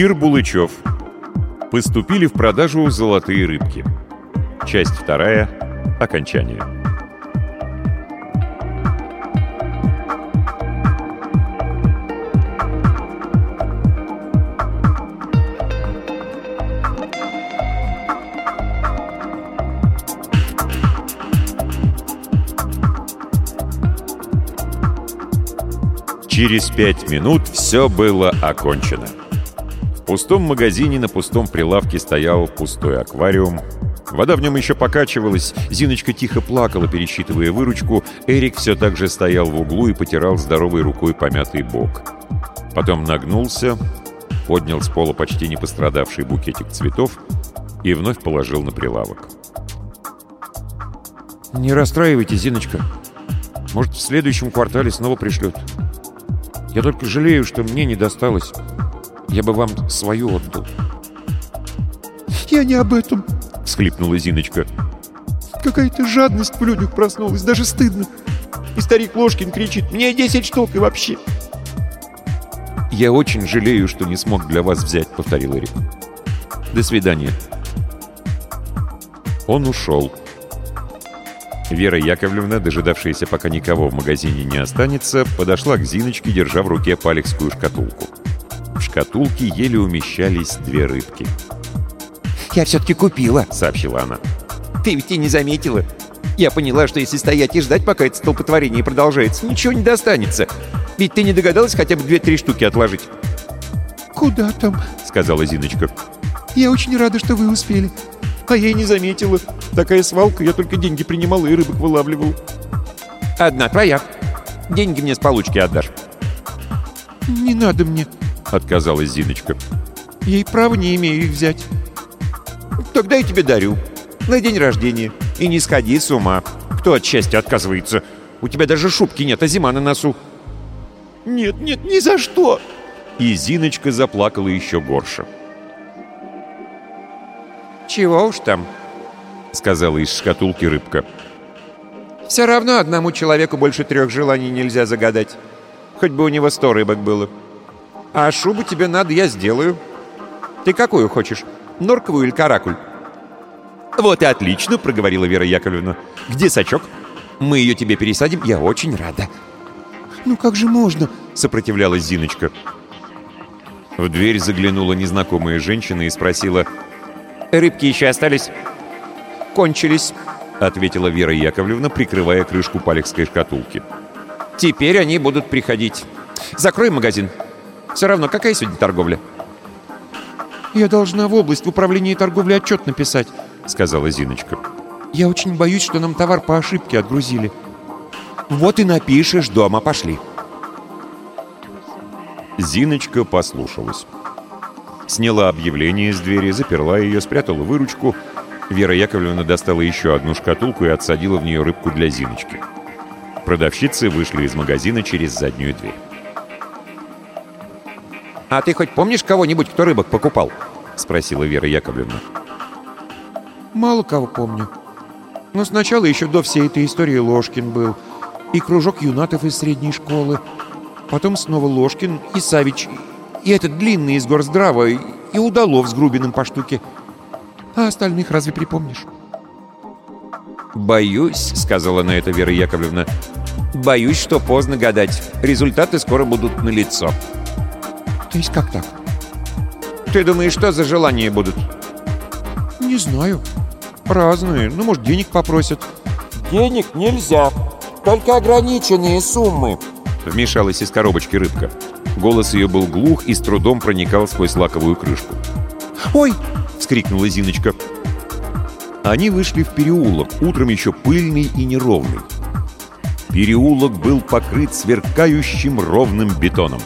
Кир Булычев. Поступили в продажу золотые рыбки. Часть вторая. Окончание. Через пять минут все было окончено. Пустом магазине на пустом прилавке стоял пустой аквариум. Вода в нем еще покачивалась, Зиночка тихо плакала, пересчитывая выручку, Эрик все так же стоял в углу и потирал здоровой рукой помятый бок. Потом нагнулся, поднял с пола почти не пострадавший букетик цветов и вновь положил на прилавок. «Не расстраивайтесь, Зиночка. Может, в следующем квартале снова пришлют. Я только жалею, что мне не досталось. Я бы вам свою отдал». «Я не об этом», — всхлипнула Зиночка. «Какая-то жадность в людях проснулась, даже стыдно. И старик Ложкин кричит, мне 10 штук и вообще». «Я очень жалею, что не смог для вас взять», — повторил Эрик. «До свидания». Он ушел. Вера Яковлевна, дожидавшаяся, пока никого в магазине не останется, подошла к Зиночке, держа в руке палехскую шкатулку. В шкатулке еле умещались две рыбки. «Я все-таки купила», — сообщила она. «Ты ведь и не заметила. Я поняла, что если стоять и ждать, пока это столпотворение продолжается, ничего не достанется. Ведь ты не догадалась хотя бы две-три штуки отложить?» «Куда там?» — сказала Зиночка. «Я очень рада, что вы успели. А я и не заметила. Такая свалка, я только деньги принимала и рыбок вылавливал». «Одна твоя. Деньги мне с получки отдашь». «Не надо мне», — отказалась Зиночка. «Я и права не имею их взять». «Тогда я тебе дарю. На день рождения. И не сходи с ума. Кто от счастья отказывается? У тебя даже шубки нет, а зима на носу». «Нет, нет, ни за что!» И Зиночка заплакала еще горше. «Чего уж там?» — сказала из шкатулки рыбка. «Все равно одному человеку больше трех желаний нельзя загадать. Хоть бы у него сто рыбок было. А шубу тебе надо, я сделаю. Ты какую хочешь? Норковую или каракуль?» «Вот и отлично», — проговорила Вера Яковлевна. «Где сачок? Мы ее тебе пересадим, я очень рада». «Ну как же можно?» — сопротивлялась Зиночка. В дверь заглянула незнакомая женщина и спросила. «Рыбки еще остались?» «Кончились», — ответила Вера Яковлевна, прикрывая крышку палехской шкатулки. «Теперь они будут приходить. Закрой магазин. Все равно, какая сегодня торговля?» «Я должна в область в управлении торговли отчет написать», — сказала Зиночка. «Я очень боюсь, что нам товар по ошибке отгрузили». «Вот и напишешь дома, пошли». Зиночка послушалась. Сняла объявление с двери, заперла ее, спрятала выручку. Вера Яковлевна достала еще одну шкатулку и отсадила в нее рыбку для Зиночки. Продавщицы вышли из магазина через заднюю дверь. «А ты хоть помнишь кого-нибудь, кто рыбок покупал?» — спросила Вера Яковлевна. «Мало кого помню. Но сначала еще до всей этой истории Ложкин был. И кружок юнатов из средней школы. Потом снова Ложкин и Савич. И этот длинный из горздрава. И Удалов с Грубиным по штуке. А остальных разве припомнишь?» «Боюсь», — сказала на это Вера Яковлевна, «боюсь, что поздно гадать. Результаты скоро будут налицо». «То есть как так?» «Ты думаешь, что за желания будут?» «Не знаю. Разные. Ну, может, денег попросят». «Денег нельзя. Только ограниченные суммы», — вмешалась из коробочки рыбка. Голос ее был глух и с трудом проникал сквозь лаковую крышку. Ой!» — вскрикнула Зиночка. Они вышли в переулок, утром еще пыльный и неровный. Переулок был покрыт сверкающим ровным бетоном.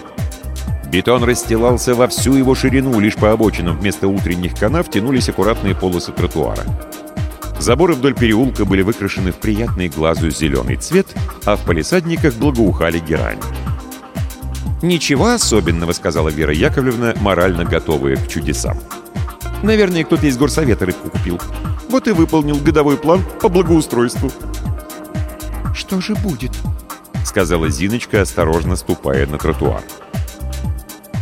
Бетон расстилался во всю его ширину, лишь по обочинам вместо утренних канав тянулись аккуратные полосы тротуара. Заборы вдоль переулка были выкрашены в приятный глазу зеленый цвет, а в палисадниках благоухали герань. «Ничего особенного», — сказала Вера Яковлевна, морально готовая к чудесам. «Наверное, кто-то из горсовета рыбку купил. Вот и выполнил годовой план по благоустройству». «Что же будет?» — сказала Зиночка, осторожно ступая на тротуар.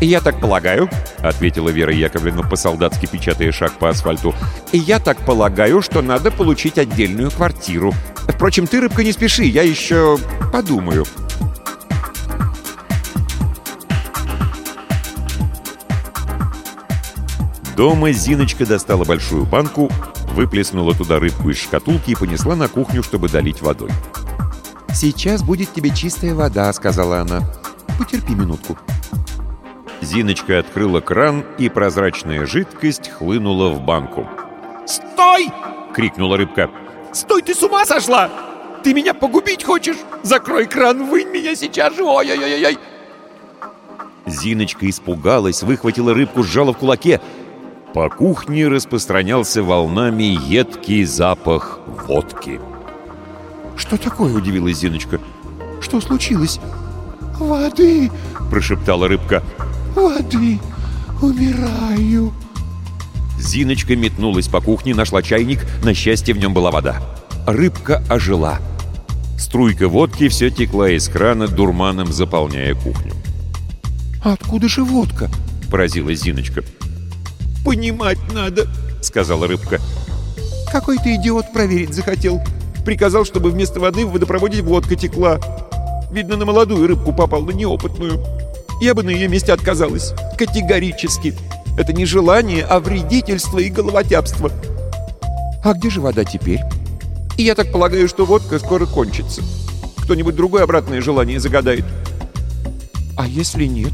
«Я так полагаю», — ответила Вера Яковлевна, по-солдатски печатая шаг по асфальту. «я так полагаю, что надо получить отдельную квартиру. Впрочем, ты, рыбка, не спеши, я еще подумаю». Дома Зиночка достала большую банку, выплеснула туда рыбку из шкатулки и понесла на кухню, чтобы долить водой. «Сейчас будет тебе чистая вода», — сказала она. «Потерпи минутку». Зиночка открыла кран, и прозрачная жидкость хлынула в банку. «Стой!» — крикнула рыбка. «Стой, ты с ума сошла! Ты меня погубить хочешь? Закрой кран, вынь меня сейчас же! Ой-ой-ой-ой!» Зиночка испугалась, выхватила рыбку, сжала в кулаке. По кухне распространялся волнами едкий запах водки. «Что такое?» — удивилась Зиночка. «Что случилось?» «Воды!» — прошептала рыбка. «Воды! Умираю!» Зиночка метнулась по кухне, нашла чайник. На счастье, в нем была вода. Рыбка ожила. Струйка водки все текла из крана, дурманом заполняя кухню. «Откуда же водка?» — поразилась Зиночка. «Понимать надо», — сказала рыбка. «Какой-то идиот проверить захотел. Приказал, чтобы вместо воды в водопроводе водка текла. Видно, на молодую рыбку попал, на неопытную. Я бы на ее месте отказалась. Категорически. Это не желание, а вредительство и головотяпство. А где же вода теперь? И я так полагаю, что водка скоро кончится. Кто-нибудь другое обратное желание загадает. А если нет?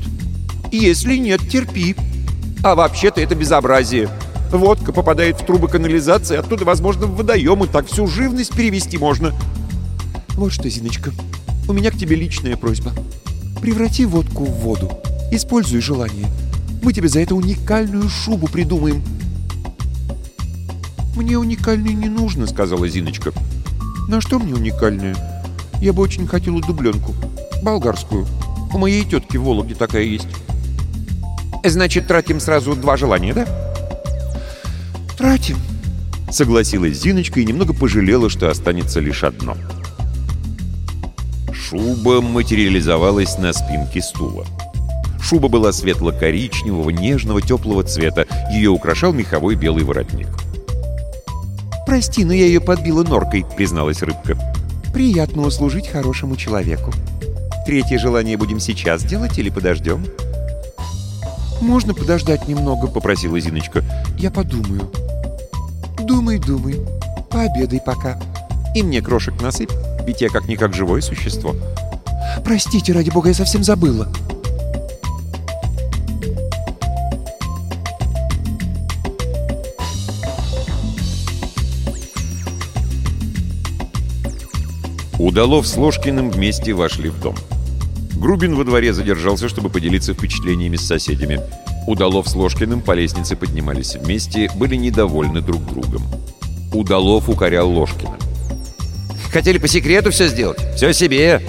Если нет, терпи. А вообще-то это безобразие. Водка попадает в трубы канализации, оттуда, возможно, в водоемы. Так всю живность перевести можно. Вот что, Зиночка, у меня к тебе личная просьба. Преврати водку в воду. Используй желание. Мы тебе за это уникальную шубу придумаем. «Мне уникальной не нужно», — сказала Зиночка. «На что мне уникальная? Я бы очень хотела дубленку. Болгарскую. У моей тетки в Вологде такая есть». «Значит, тратим сразу два желания, да?» «Тратим», — согласилась Зиночка и немного пожалела, что останется лишь одно. Шуба материализовалась на спинке стула. Шуба была светло-коричневого, нежного, теплого цвета. Ее украшал меховой белый воротник. «Прости, но я ее подбила норкой», — призналась рыбка. «Приятно услужить хорошему человеку. Третье желание будем сейчас делать или подождем?» «Можно подождать немного», — попросила Зиночка. «Я подумаю». «Думай, думай. Пообедай пока. И мне крошек насыпь, ведь я как-никак живое существо». «Простите, ради бога, я совсем забыла». Удалов с Ложкиным вместе вошли в дом. Грубин во дворе задержался, чтобы поделиться впечатлениями с соседями. Удалов с Ложкиным по лестнице поднимались вместе, были недовольны друг другом. Удалов укорял Ложкина. «Хотели по секрету все сделать? Все себе!»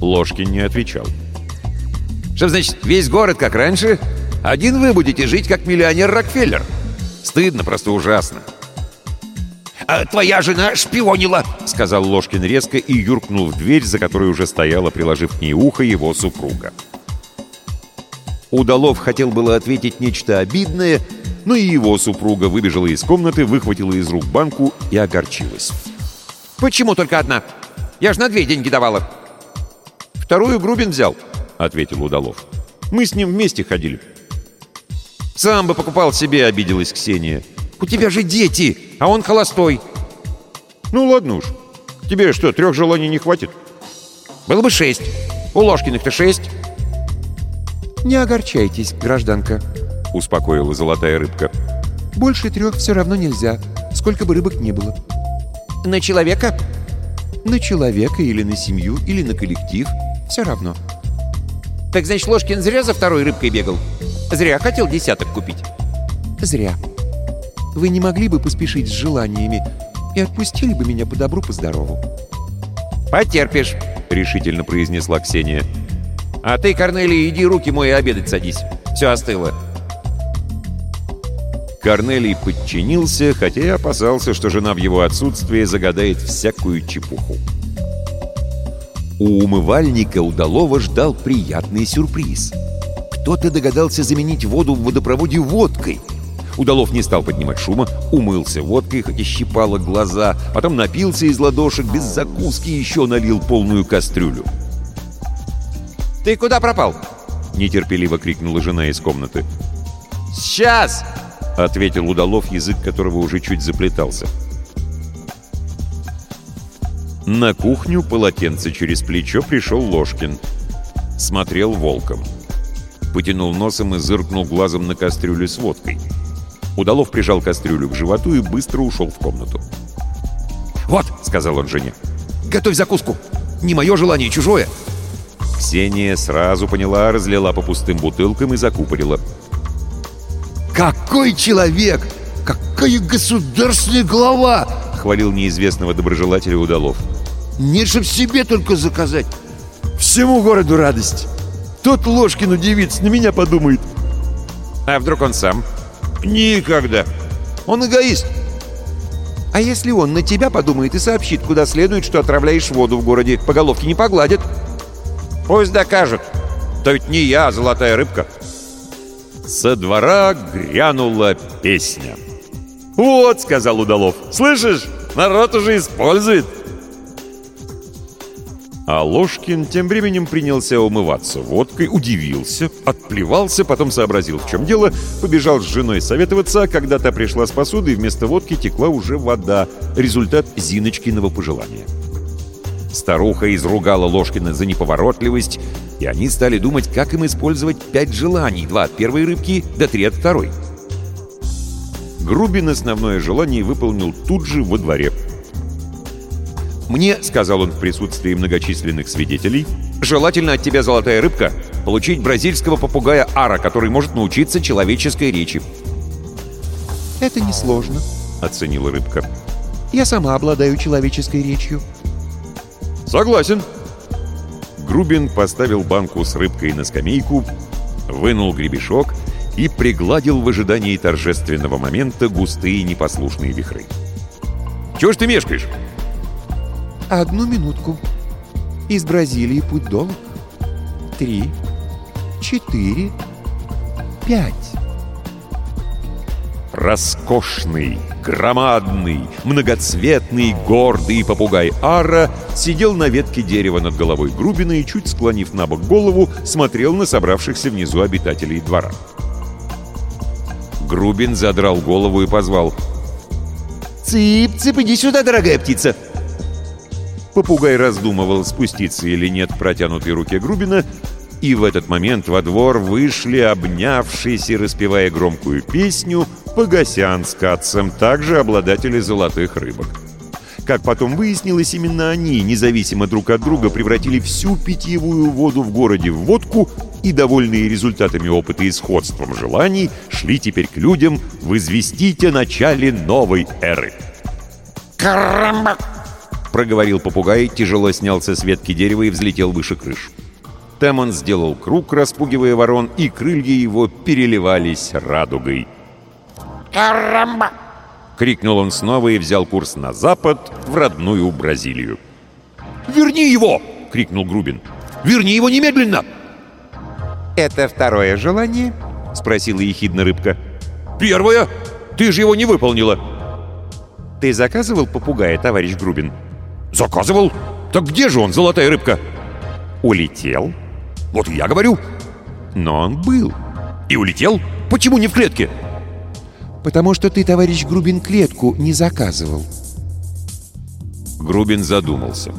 Ложкин не отвечал. «Что значит, весь город как раньше? Один вы будете жить как миллионер Рокфеллер? Стыдно, просто ужасно!» а твоя жена шпионила!» — сказал Ложкин резко и юркнул в дверь, за которой уже стояла, приложив к ней ухо, его супруга. Удалов хотел было ответить нечто обидное, но и его супруга выбежала из комнаты, выхватила из рук банку и огорчилась. «Почему только одна? Я же на две деньги давала!» «Вторую Грубин взял», — ответил Удалов. «Мы с ним вместе ходили». «Сам бы покупал себе», — обиделась Ксения. «У тебя же дети, а он холостой». «Ну ладно уж. Тебе что, трех желаний не хватит?» «Было бы шесть. У Ложкиных-то шесть». «Не огорчайтесь, гражданка. — успокоила золотая рыбка. «Больше трех все равно нельзя, сколько бы рыбок не было». «На человека?» «На человека или на семью, или на коллектив. Все равно». «Так значит, Ложкин зря за второй рыбкой бегал? Зря хотел десяток купить?» «Зря. Вы не могли бы поспешить с желаниями и отпустили бы меня по добру, по здорову?» «Потерпишь», — решительно произнесла Ксения. «А ты, Корнелий, иди руки мой и обедать садись. Все остыло». Корнелий подчинился, хотя и опасался, что жена в его отсутствие загадает всякую чепуху. У умывальника удалого ждал приятный сюрприз. Кто-то догадался заменить воду в водопроводе водкой. Удалов не стал поднимать шума, умылся водкой, хоть и щипало глаза, потом напился из ладошек, без закуски еще налил полную кастрюлю. «Ты куда пропал?» — нетерпеливо крикнула жена из комнаты. «Сейчас!» — ответил Удалов, язык которого уже чуть заплетался. На кухню полотенце через плечо пришел Ложкин. Смотрел волком. Потянул носом и зыркнул глазом на кастрюлю с водкой. Удалов прижал кастрюлю к животу и быстро ушел в комнату. «Вот», — сказал он жене, — «готовь закуску. Не мое желание, чужое». Ксения сразу поняла, разлила по пустым бутылкам и закупорила. «Какой человек! Какая государственная глава!» — хвалил неизвестного доброжелателя Удалов. «Нет, чтоб себе только заказать. Всему городу радость. Тот Ложкин удивится, на меня подумает. А вдруг он сам? Никогда. Он эгоист. А если он на тебя подумает и сообщит, куда следует, что отравляешь воду в городе, по головке не погладит? Пусть докажут. Да ведь не я, а золотая рыбка. Со двора грянула песня. «Вот», — сказал Удалов, — «слышишь, народ уже использует». А Ложкин тем временем принялся умываться водкой, удивился, отплевался, потом сообразил, в чем дело, побежал с женой советоваться, а когда та пришла с посудой, вместо водки текла уже вода, результат Зиночкиного пожелания. Старуха изругала Ложкина за неповоротливость, и они стали думать, как им использовать пять желаний, два от первой рыбки, да три от второй. Грубин основное желание выполнил тут же во дворе. «Мне, — сказал он в присутствии многочисленных свидетелей, — желательно от тебя, золотая рыбка, получить бразильского попугая Ара, который может научиться человеческой речи». «Это несложно», — оценила рыбка. «Я сама обладаю человеческой речью». «Согласен». Грубин поставил банку с рыбкой на скамейку, вынул гребешок и пригладил в ожидании торжественного момента густые непослушные вихры. «Чего ж ты мешкаешь?» «Одну минутку. Из Бразилии путь долг. Три, четыре, пять». Роскошный, громадный, многоцветный, гордый попугай Ара сидел на ветке дерева над головой Грубина и, чуть склонив на бок голову, смотрел на собравшихся внизу обитателей двора. Грубин задрал голову и позвал. «Цып-цып, иди сюда, дорогая птица!» Попугай раздумывал, спуститься или нет в протянутой руке Грубина, и в этот момент во двор вышли, обнявшись и распевая громкую песню, Погосян с Катцем, также обладатели золотых рыбок. Как потом выяснилось, именно они, независимо друг от друга, превратили всю питьевую воду в городе в водку и, довольные результатами опыта и сходством желаний, шли теперь к людям возвестить о начале новой эры. Карамба! Проговорил попугай, тяжело снялся с ветки дерева и взлетел выше крыш. Там он сделал круг, распугивая ворон, и крылья его переливались радугой. Карамба! Крикнул он снова и взял курс на запад, в родную Бразилию. «Верни его!» — крикнул Грубин. «Верни его немедленно!» «Это второе желание?» — спросила ехидно рыбка. «Первое! Ты же его не выполнила!» «Ты заказывал попугая, товарищ Грубин?» «Заказывал? Так где же он, золотая рыбка?» «Улетел?» «Вот я говорю!» «Но он был!» «И улетел? Почему не в клетке?» «Потому что ты, товарищ Грубин, клетку не заказывал». Грубин задумался.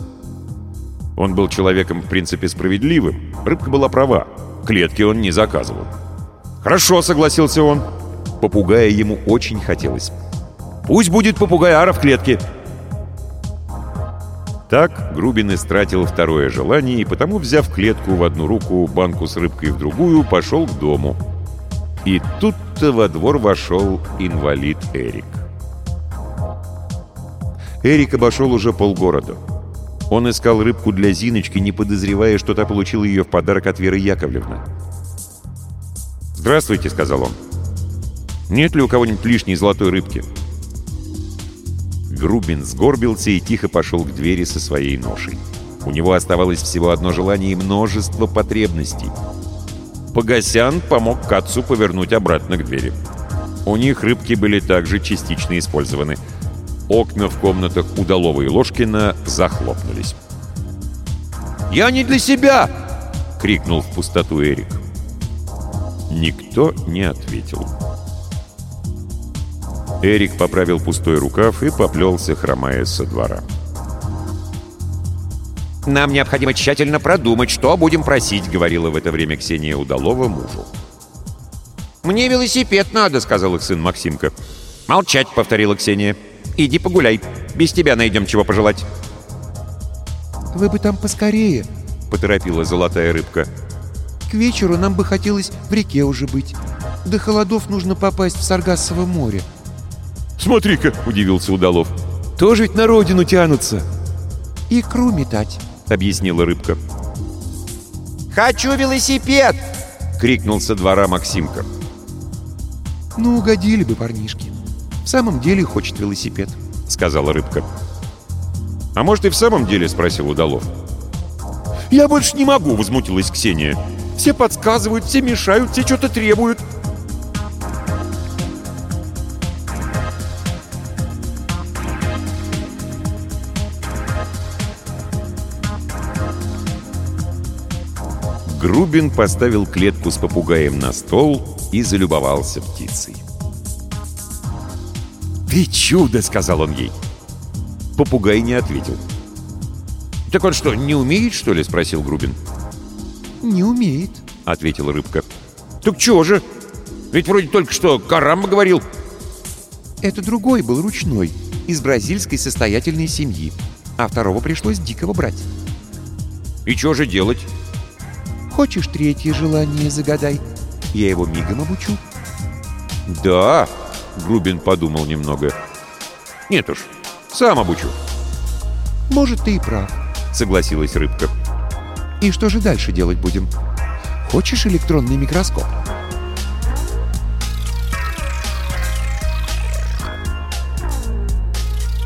Он был человеком в принципе справедливым. Рыбка была права. Клетки он не заказывал. «Хорошо», — согласился он. Попугая ему очень хотелось. «Пусть будет попугай Ара в клетке». Так Грубин истратил второе желание и потому, взяв клетку в одну руку, банку с рыбкой в другую, пошел к дому. И тут-то во двор вошел инвалид Эрик. Эрик обошел уже полгорода. Он искал рыбку для Зиночки, не подозревая, что та получила ее в подарок от Веры Яковлевны. «Здравствуйте», — сказал он. «Нет ли у кого-нибудь лишней золотой рыбки?» Грубин сгорбился и тихо пошел к двери со своей ношей. У него оставалось всего одно желание и множество потребностей. Погосян помог Кацу повернуть обратно к двери. У них рыбки были также частично использованы. Окна в комнатах Удалова и Ложкина захлопнулись. «Я не для себя!» — крикнул в пустоту Эрик. Никто не ответил. Эрик поправил пустой рукав и поплелся, хромая со двора. «Нам необходимо тщательно продумать, что будем просить», — говорила в это время Ксения Удалова мужу. «Мне велосипед надо», — сказал их сын Максимка. «Молчать», — повторила Ксения. «Иди погуляй. Без тебя найдем чего пожелать». «Вы бы там поскорее», — поторопила золотая рыбка. «К вечеру нам бы хотелось в реке уже быть. До холодов нужно попасть в Саргассово море». «Смотри-ка», — удивился Удалов. «Тоже ведь на родину тянутся». «Икру метать», — объяснила рыбка. «Хочу велосипед!» — крикнул со двора Максимка. «Ну, угодили бы парнишки. В самом деле хочет велосипед», — сказала рыбка. «А может, и в самом деле?» — спросил Удалов. «Я больше не могу!» — возмутилась Ксения. «Все подсказывают, все мешают, все что-то требуют. Грубин поставил клетку с попугаем на стол и залюбовался птицей. «Ты чудо!» — сказал он ей. Попугай не ответил. «Так он что, не умеет, что ли?» — спросил Грубин. «Не умеет», — ответила рыбка. «Так чего же? Ведь вроде только что Карамба говорил». «Это другой был ручной, из бразильской состоятельной семьи, а второго пришлось дикого брать». «И что же делать?» Хочешь третье желание загадай? Я его мигом обучу». «Да», — Грубин подумал немного. «Нет уж, сам обучу». «Может, ты и прав», — согласилась рыбка. «И что же дальше делать будем? Хочешь электронный микроскоп?»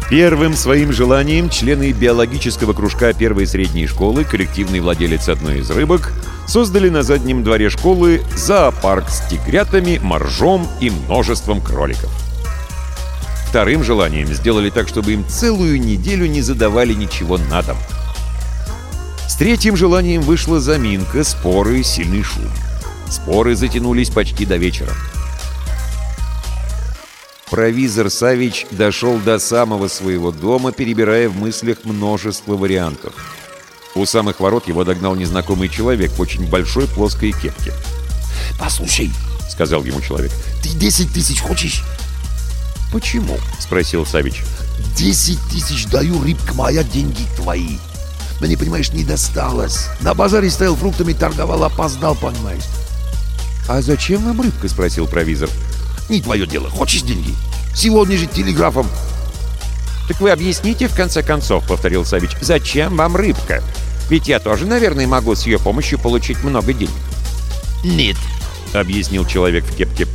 Первым своим желанием члены биологического кружка первой средней школы, коллективный владелец одной из рыбок, создали на заднем дворе школы зоопарк с тигрятами, моржом и множеством кроликов. Вторым желанием сделали так, чтобы им целую неделю не задавали ничего на дом. С третьим желанием вышла заминка, споры и сильный шум. Споры затянулись почти до вечера. Провизор Савич дошел до самого своего дома, перебирая в мыслях множество вариантов. У самых ворот его догнал незнакомый человек в очень большой плоской кепке. «Послушай», — сказал ему человек, — «ты 10 тысяч хочешь?» «Почему?» — спросил Савич. «Десять тысяч даю, рыбка моя, деньги твои. Мне, понимаешь, не досталось. На базаре стоял фруктами, торговал, опоздал, понимаешь». «А зачем вам рыбка?» — спросил провизор. Не твое дело. Хочешь деньги? Сегодня же телеграфом. «Так вы объясните, в конце концов», — повторил Савич, — «зачем вам рыбка? Ведь я тоже, наверное, могу с ее помощью получить много денег». «Нет», — объяснил человек в кепке.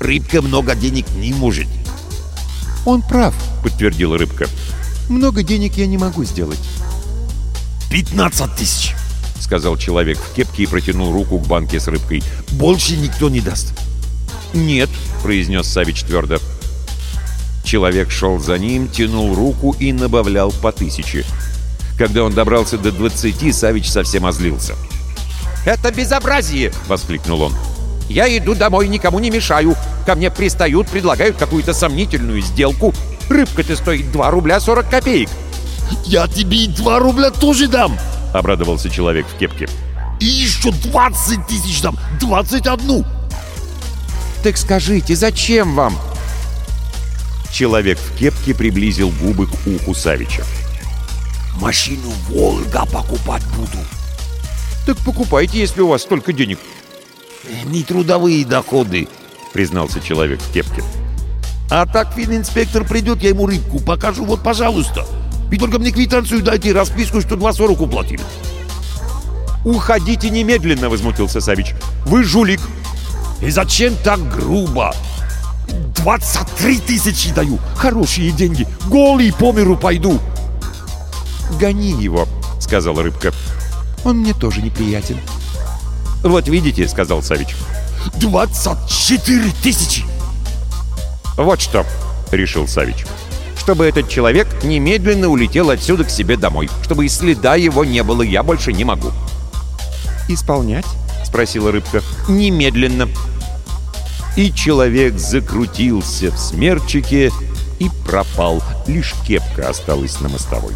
«Рыбка много денег не может». «Он прав», — подтвердила рыбка. «Много денег я не могу сделать». «Пятнадцать тысяч», — сказал человек в кепке и протянул руку к банке с рыбкой. «Больше никто не даст». «Нет», — произнес Савич твердо. Человек шел за ним, тянул руку и набавлял по тысяче. Когда он добрался до двадцати, Савич совсем озлился. «Это безобразие!» — воскликнул он. «Я иду домой, никому не мешаю. Ко мне пристают, предлагают какую-то сомнительную сделку. Рыбка-то стоит 2 рубля 40 копеек». «Я тебе и 2 рубля тоже дам!» — обрадовался человек в кепке. «И еще 20 тысяч дам! 21!» Так скажите, зачем вам?» Человек в кепке приблизил губы к уху Савича. Машину «Волга» покупать буду. «Так покупайте, если у вас столько денег». Не трудовые доходы, признался человек в кепке. А так фининспектор придет, я ему рыбку покажу, вот, пожалуйста. И только мне квитанцию дайте, расписку, что 2,40 уплатили. «Уходите немедленно!» — возмутился Савич. «Вы жулик!» «И зачем так грубо? 23 тысячи даю! Хорошие деньги! Голый по миру пойду!» «Гони его!» — сказала рыбка. «Он мне тоже неприятен». «Вот видите», — сказал Савич. «24 тысячи!» «Вот что!» — решил Савич. «Чтобы этот человек немедленно улетел отсюда к себе домой. Чтобы и следа его не было, я больше не могу». «Исполнять?» — спросила рыбка. «Немедленно». И человек закрутился в смерчике и пропал. Лишь кепка осталась на мостовой.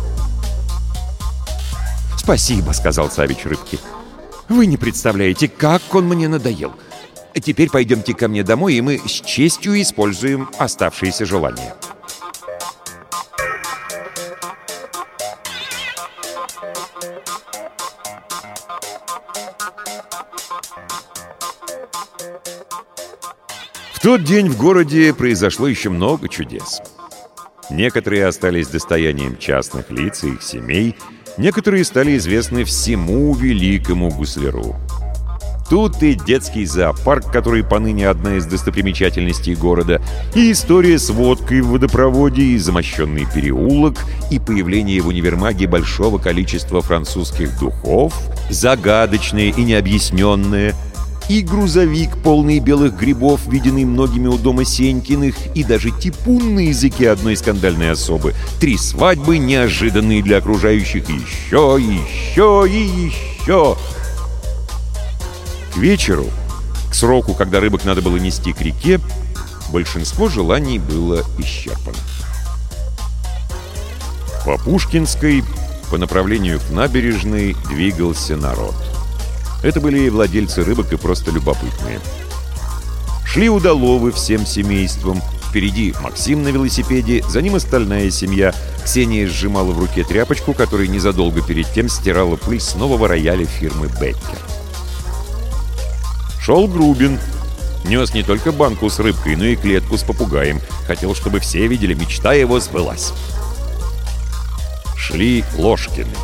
«Спасибо», — сказал Савич рыбке. «Вы не представляете, как он мне надоел. Теперь пойдемте ко мне домой, и мы с честью используем оставшиеся желания». Тот день в городе произошло еще много чудес. Некоторые остались достоянием частных лиц и их семей, некоторые стали известны всему великому гусляру. Тут и детский зоопарк, который поныне одна из достопримечательностей города, и история с водкой в водопроводе, и замощенный переулок, и появление в универмаге большого количества французских духов, загадочное и необъясненное, и грузовик, полный белых грибов, виденный многими у дома Сенькиных, и даже типун на языке одной скандальной особы. Три свадьбы, неожиданные для окружающих, еще, еще и еще. К вечеру, к сроку, когда рыбок надо было нести к реке, большинство желаний было исчерпано. По Пушкинской, по направлению к набережной, двигался народ. Это были и владельцы рыбок, и просто любопытные. Шли удаловы всем семейством. Впереди Максим на велосипеде, за ним остальная семья. Ксения сжимала в руке тряпочку, которой незадолго перед тем стирала пыль с нового рояля фирмы «Беккер». Шел Грубин. Нес не только банку с рыбкой, но и клетку с попугаем. Хотел, чтобы все видели, мечта его сбылась. Шли Ложкины.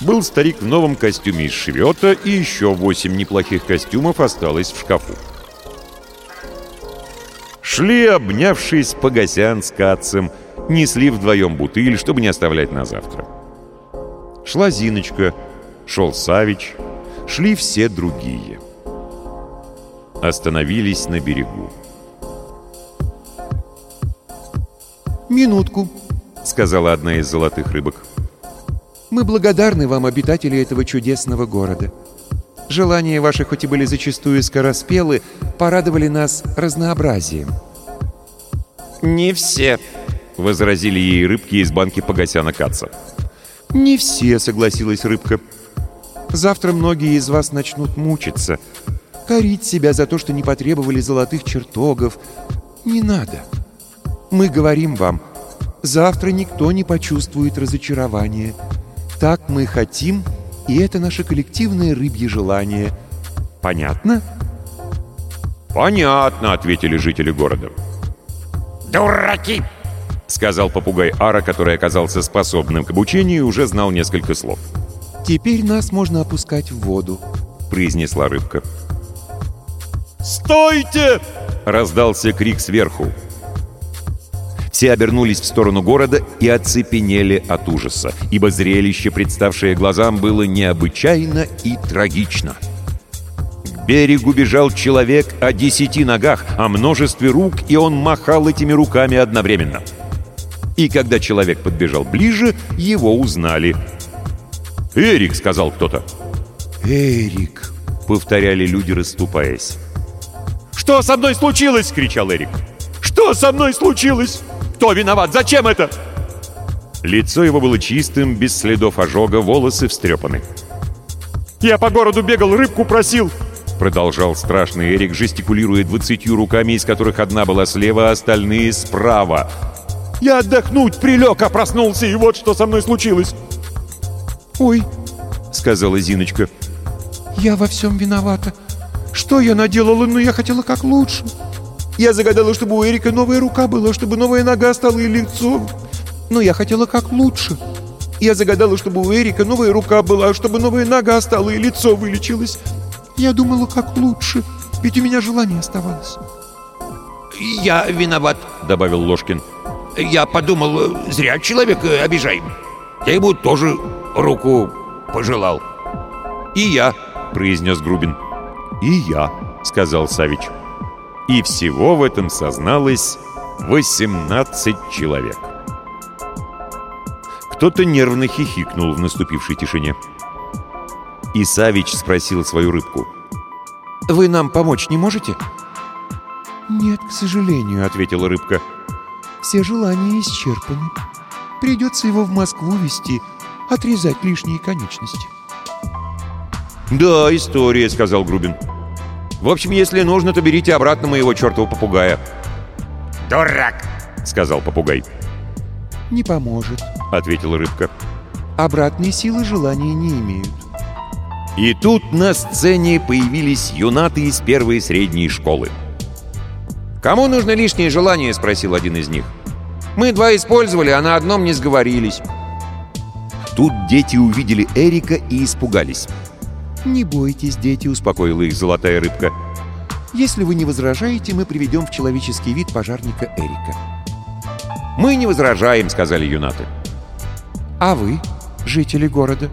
Был старик в новом костюме из швета, и еще восемь неплохих костюмов осталось в шкафу. Шли, обнявшись, Погосян с Кацем, несли вдвоем бутыль, чтобы не оставлять на завтра. Шла Зиночка, шел Савич, шли все другие. Остановились на берегу. «Минутку», — сказала одна из золотых рыбок. «Мы благодарны вам, обитатели этого чудесного города. Желания ваши, хоть и были зачастую скороспелы, порадовали нас разнообразием». «Не все», — возразили ей рыбки из банки Погосяна Каца. «Не все», — согласилась рыбка. «Завтра многие из вас начнут мучиться, корить себя за то, что не потребовали золотых чертогов. Не надо. Мы говорим вам, завтра никто не почувствует разочарования. Так мы хотим, и это наше коллективное рыбье желание. Понятно?» «Понятно», — ответили жители города. «Дураки!» — сказал попугай Ара, который оказался способным к обучению и уже знал несколько слов. «Теперь нас можно опускать в воду», — произнесла рыбка. «Стойте!» — раздался крик сверху. Все обернулись в сторону города и оцепенели от ужаса, ибо зрелище, представшее глазам, было необычайно и трагично. К берегу бежал человек о десяти ногах, о множестве рук, и он махал этими руками одновременно. И когда человек подбежал ближе, его узнали. «Эрик!» — сказал кто-то. «Эрик!» — повторяли люди, расступаясь. «Что со мной случилось?» — кричал Эрик. «Что со мной случилось? Кто виноват? Зачем это?» Лицо его было чистым, без следов ожога, волосы встрепаны. «Я по городу бегал, рыбку просил. Продолжал страшный Эрик, жестикулируя двадцатью руками, из которых одна была слева, а остальные справа. «Я отдохнуть прилег, а проснулся, и вот что со мной случилось!» «Ой!» — сказала Зиночка. «Я во всем виновата. Что я наделала? Ну, я хотела как лучше. Я загадала, чтобы у Эрика новая рука была, чтобы новая нога стала и лицо. Но я хотела как лучше. Я загадала, чтобы у Эрика новая рука была, чтобы новая нога стала и лицо вылечилось. Я думала, как лучше, ведь у меня желание оставалось». «Я виноват», — добавил Ложкин. «Я подумал, зря человека обижаем. Я ему тоже руку пожелал». «И я», — произнес Грубин. «И я», — сказал Савич. И всего в этом созналось 18 человек. Кто-то нервно хихикнул в наступившей тишине. И Савич спросил свою рыбку. «Вы нам помочь не можете?» «Нет, к сожалению», — ответила рыбка. «Все желания исчерпаны. Придется его в Москву везти, отрезать лишние конечности». «Да, история», — сказал Грубин. «В общем, если нужно, то берите обратно моего чертова попугая». «Дурак!» — сказал попугай. «Не поможет», — ответила рыбка. «Обратной силы желания не имеют». И тут на сцене появились юнаты из первой средней школы. «Кому нужно лишнее желание?» — спросил один из них. «Мы два использовали, а на одном не сговорились». Тут дети увидели Эрика и испугались. «Не бойтесь, дети», — успокоила их золотая рыбка. «Если вы не возражаете, мы приведем в человеческий вид пожарника Эрика». «Мы не возражаем», — сказали юнаты. «А вы, жители города?»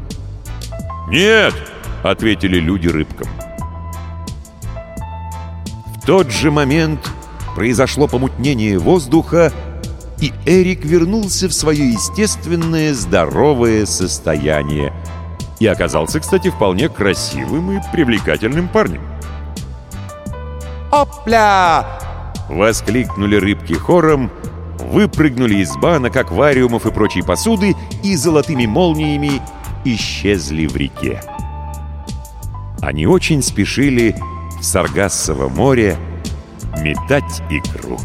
«Нет», — ответили люди рыбкам. В тот же момент произошло помутнение воздуха, и Эрик вернулся в свое естественное здоровое состояние — и оказался, кстати, вполне красивым и привлекательным парнем. «Опля!» — воскликнули рыбки хором, выпрыгнули из банок, аквариумов и прочей посуды и золотыми молниями исчезли в реке. Они очень спешили в Саргассово море метать икру.